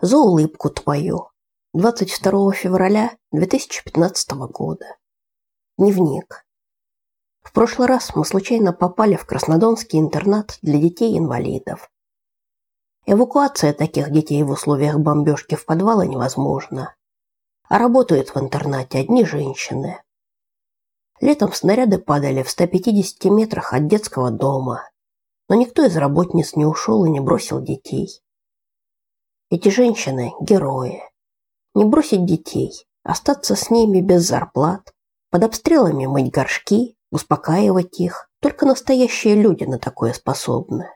за улыбку твою. 22 февраля 2015 года. Дневник. В прошлый раз мы случайно попали в Краснодонский интернат для детей-инвалидов. Эвакуация таких детей в условиях бомбежки в подвалы невозможна. А работают в интернате одни женщины. Летом снаряды падали в 150 метрах от детского дома, но никто из работниц не ушел и не бросил детей. Эти женщины – герои. Не бросить детей, остаться с ними без зарплат, под обстрелами мыть горшки, успокаивать их. Только настоящие люди на такое способны.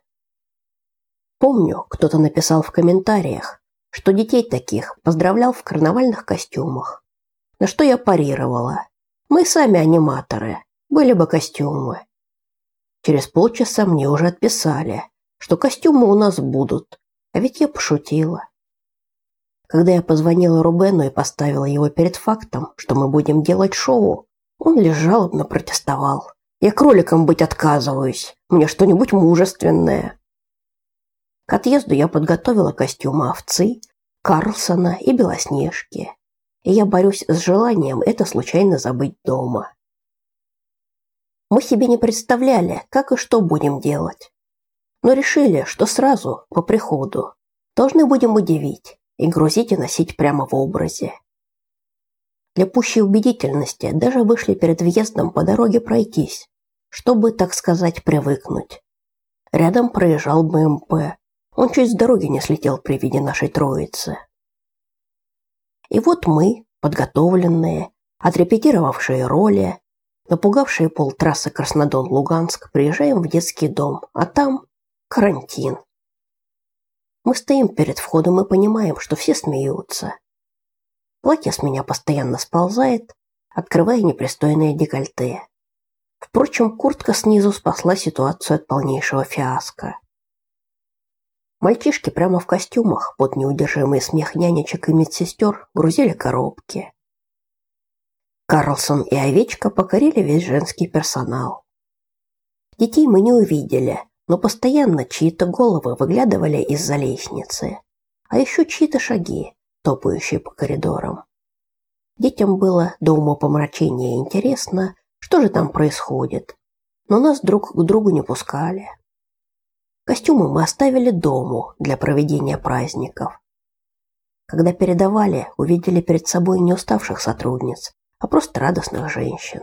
Помню, кто-то написал в комментариях, что детей таких поздравлял в карнавальных костюмах. На что я парировала. Мы сами аниматоры, были бы костюмы. Через полчаса мне уже отписали, что костюмы у нас будут, а ведь я пошутила. Когда я позвонила Рубену и поставила его перед фактом, что мы будем делать шоу, он лишь жалобно протестовал. Я кроликом быть отказываюсь. Мне что-нибудь мужественное. К отъезду я подготовила костюмы овцы, Карлсона и Белоснежки. И я борюсь с желанием это случайно забыть дома. Мы себе не представляли, как и что будем делать. Но решили, что сразу, по приходу, должны будем удивить и грузить и носить прямо в образе. Для пущей убедительности даже вышли перед въездом по дороге пройтись, чтобы, так сказать, привыкнуть. Рядом проезжал БМП. Он чуть с дороги не слетел при виде нашей троицы. И вот мы, подготовленные, отрепетировавшие роли, напугавшие полтрассы Краснодон-Луганск, приезжаем в детский дом, а там карантин. Мы стоим перед входом и понимаем, что все смеются. Платье с меня постоянно сползает, открывая непристойное декольте. Впрочем, куртка снизу спасла ситуацию от полнейшего фиаско. Мальчишки прямо в костюмах под неудержимый смех нянечек и медсестер грузили коробки. Карлсон и Овечка покорили весь женский персонал. Детей мы не увидели, но постоянно чьи-то головы выглядывали из-за лестницы, а еще чьи-то шаги, топающие по коридорам. Детям было до умопомрачения интересно, что же там происходит, но нас друг к другу не пускали. Костюмы мы оставили дому для проведения праздников. Когда передавали, увидели перед собой не уставших сотрудниц, а просто радостных женщин.